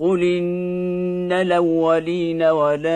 قل ان الاولين والاخرين